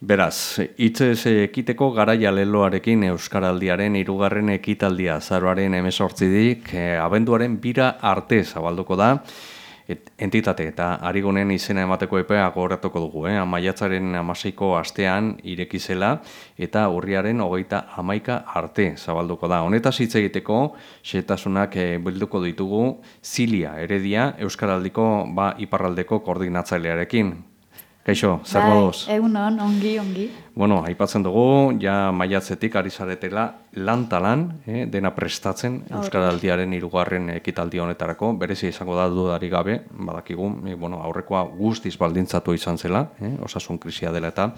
Beraz, hitzez ekiteko garaia leloarekin Euskaraldiaren irugarren ekitaldia zaroaren emesortzidik e, abenduaren bira arte zabalduko da, et, entitate eta arigunen izena emateko epea gogoratuko dugu, eh? amaiatzaren amaseiko astean irekizela eta urriaren hogeita amaika arte zabalduko da. Honetaz hitz egiteko, xetasunak e, bilduko ditugu Zilia Eredia Euskaraldiko ba, iparraldeko koordinatzailearekin. Kaixo, zer bai, moduz? Egunon, ongi, ongi. Bueno, aipatzen dugu, ja maiatzetik ari zaretela lantalan, eh, dena prestatzen Euskaraldiaren irugarren ekitaldi honetarako, berezi izango da dudari gabe, badakigu, eh, bueno, aurrekoa guztiz baldintzatu izan zela, eh, osasun krisia dela eta,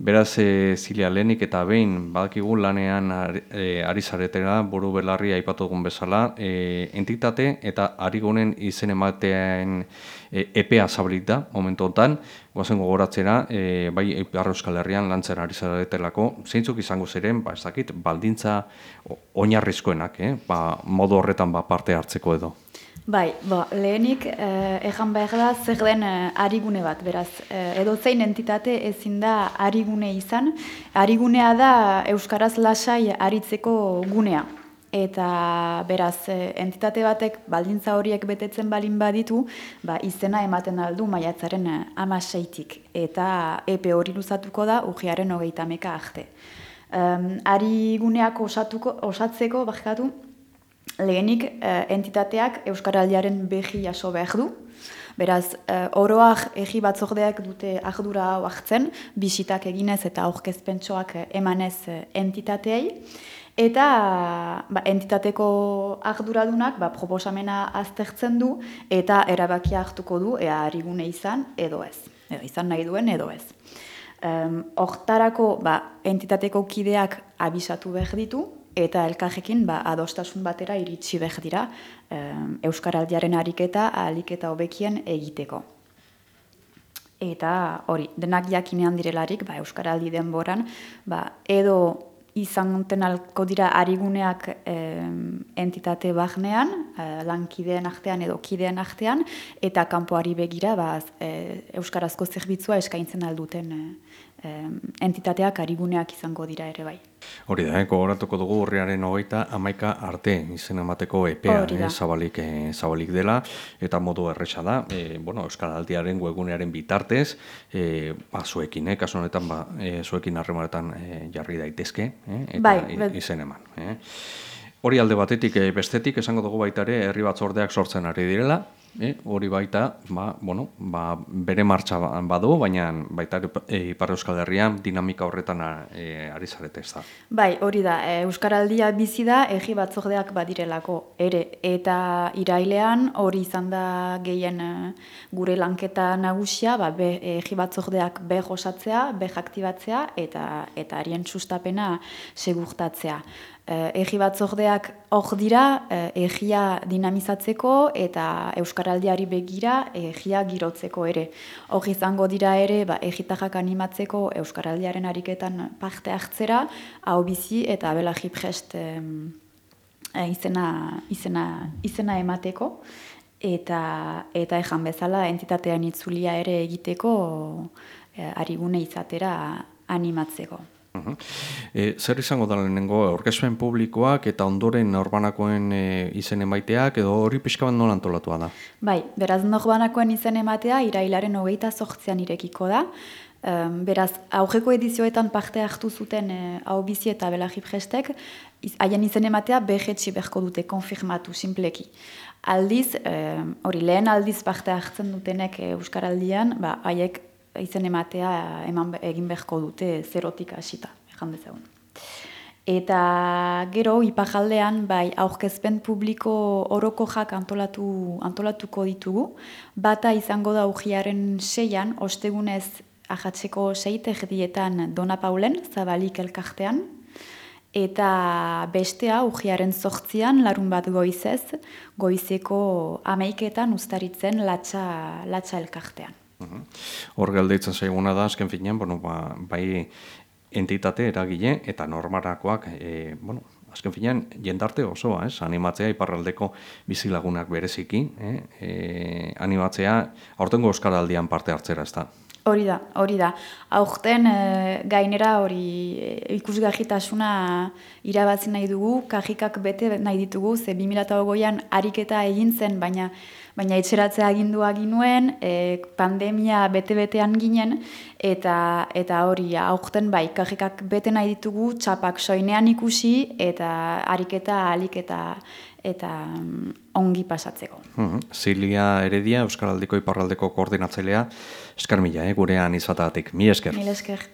Beraz, e, zilia lehenik eta behin, badakigu lanean ari, e, ari zaretera, buru belarri aipatu dugun bezala, e, entitate eta ari gunen izen ematean e, EPEA zabalik da, momentu honetan, guazen gogoratzera, e, bai Eparra Euskal Herrian lantzen ari zaretelako, zeintzuk izango ziren, ba, ez dakit, baldintza oinarrizkoenak, eh? ba, modu horretan ba, parte hartzeko edo. Bai, bo, lehenik eh, ejan behar da zer den eh, arigune bat, beraz. Eh, edo zein entitate ezin da arigune izan. Arigunea da Euskaraz lasai aritzeko gunea. Eta beraz, eh, entitate batek baldintza horiek betetzen balin baditu, ba, izena ematen aldu maiatzaren eh, amaseitik. Eta epe hori luzatuko da ujiaren hogeita meka arte. Um, ariguneak osatuko, osatzeko, bakatu, lehenik eh, entitateak Euskaraldiaren behi jaso behar du. Beraz, eh, oroak egi batzordeak dute ardura hau hartzen, bisitak eginez eta aurkezpentsoak emanez eh, entitateei. Eta ba, entitateko arduradunak ba, proposamena aztertzen du eta erabakia hartuko du ea harigune izan edo ez. Edo izan nahi duen edo ez. Hortarako ba, entitateko kideak abisatu behar ditu, eta elkarrekin ba, adostasun batera iritsi behar dira Euskaraldiaren ariketa aliketa hobekien egiteko. Eta hori, denak jakinean direlarik, ba, Euskaraldi denboran, ba, edo izan alko dira ariguneak entitate bagnean, eh, lankideen artean edo kideen artean, eta kanpoari begira ba, e, Euskarazko zerbitzua eskaintzen alduten e, entitateak ariguneak izango dira ere bai. Hori da, eh, gogoratuko dugu urriaren hogeita amaika arte izen emateko EPEA eh, zabalik, eh, zabalik dela, eta modu erresa da, eh, bueno, Euskal Aldiaren webunearen bitartez, eh, ba, zuekin, eh, kasu honetan, ba, eh, zuekin harremanetan eh, jarri daitezke, eh, eta bai, izen eman. Eh. Hori alde batetik, eh, bestetik, esango dugu baita ere, herri batzordeak sortzen ari direla, E, hori baita, ba, bueno, ba, bere martxa ba, badu, baina baita e, Ipar Euskal Herrian dinamika horretan e, ari zarete ez da. Bai, hori da, e, Euskaraldia bizi da, egi batzordeak badirelako ere, eta irailean hori izan da gehien e, gure lanketa nagusia, ba, be, egi batzordeak be josatzea, be aktibatzea, eta, eta arien sustapena segurtatzea eh, egi batzordeak hor dira egia dinamizatzeko eta euskaraldiari begira egia girotzeko ere. Hor izango dira ere ba, egitajak animatzeko euskaraldiaren ariketan parte hartzera, hau bizi eta bela jiprest eh, izena, izena, izena emateko. Eta, eta ejan bezala entitatean itzulia ere egiteko eh, arigune izatera animatzeko. E, zer izango da lehenengo orkesuen publikoak eta ondoren norbanakoen e, izen emaiteak edo hori pixka bat nola antolatua da? Bai, beraz norbanakoen izen ematea irailaren hogeita sortzean irekiko da. Um, beraz, aurreko edizioetan parte hartu zuten e, hau bizi eta belagi prestek, haien izen ematea behetsi beharko dute, konfirmatu, simpleki. Aldiz, hori lehen aldiz parte hartzen dutenek Euskaraldian, ba, haiek izen ematea eman egin beharko dute zerotik hasita, ejan dezagun. Eta gero ipajaldean bai aurkezpen publiko oroko jak antolatu, antolatuko ditugu. Bata izango da ujiaren seian, ostegunez ahatzeko seite dietan Dona Paulen, zabalik elkartean. Eta bestea ujiaren zortzian, larun bat goizez, goizeko ameiketan ustaritzen latxa, latxa elkartean. Hor galdetzen zaiguna da, azken finean, bueno, ba, bai entitate eragile eta normarakoak, e, bueno, azken finean, jendarte osoa, ez? animatzea iparraldeko bizilagunak bereziki, eh? e, animatzea aurtengo Euskaraldian parte hartzera, ez da? Hori da, hori da. Aurten e, gainera hori e, ikusgarritasuna irabazi nahi dugu, kajikak bete nahi ditugu, ze 2008an ariketa egin zen, baina baina etxeratzea agindua ginuen, e, pandemia bete-betean ginen, eta eta hori aurten bai, kajikak bete nahi ditugu, txapak soinean ikusi, eta ariketa alik eta eta mm, ongi pasatzeko. Mhm. Zilia Heredia, Euskal Aldiko Iparraldeko koordinatzailea, eskar mila, eh, gurean izatagatik. Mi esker. Mil esker.